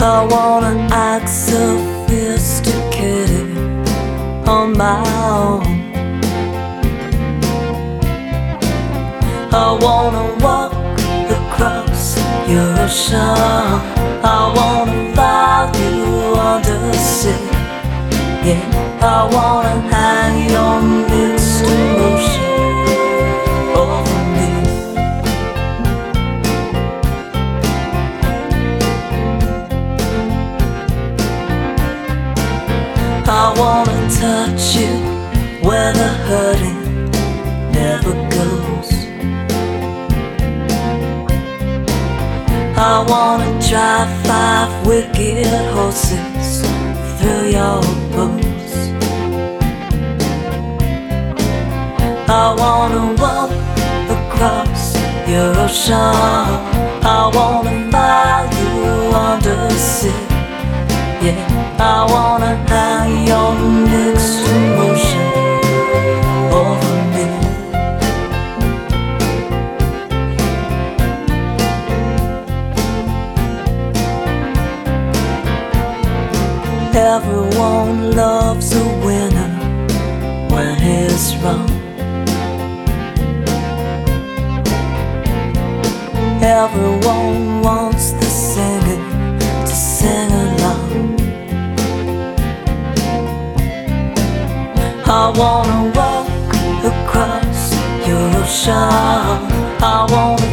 I wanna act sophisticated on my own. I wanna walk across your ocean. I wanna fly you under sea. Yeah, I wanna hang I wanna touch you where the hurting never goes. I wanna drive five wicked horses through your boots. I wanna walk across your ocean. I wanna buy you under sea. Yeah, I wanna Everyone loves a winner when he's wrong. Everyone wants the singer to sing along. I wanna walk across your ocean. I wanna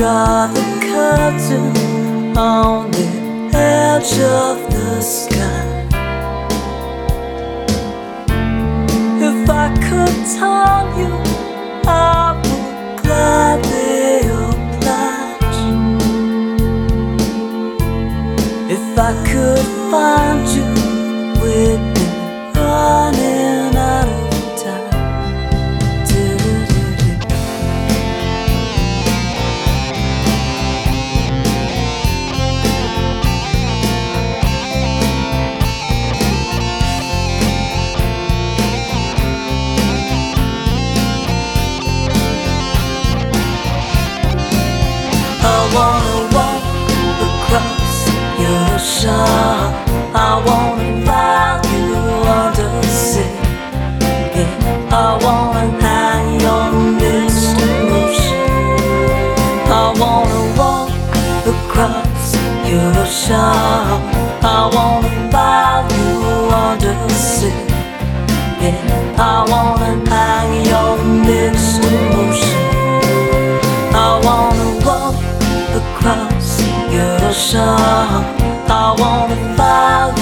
draw the curtain on the edge of the sky. If I could tell you, I would gladly oblige. If I could find you, we'd wanna walk across your ocean. I wanna fly you under sea. Yeah, I wanna hang your mixed emotion. I wanna walk across your ocean. I wanna 受伤，I wanna follow.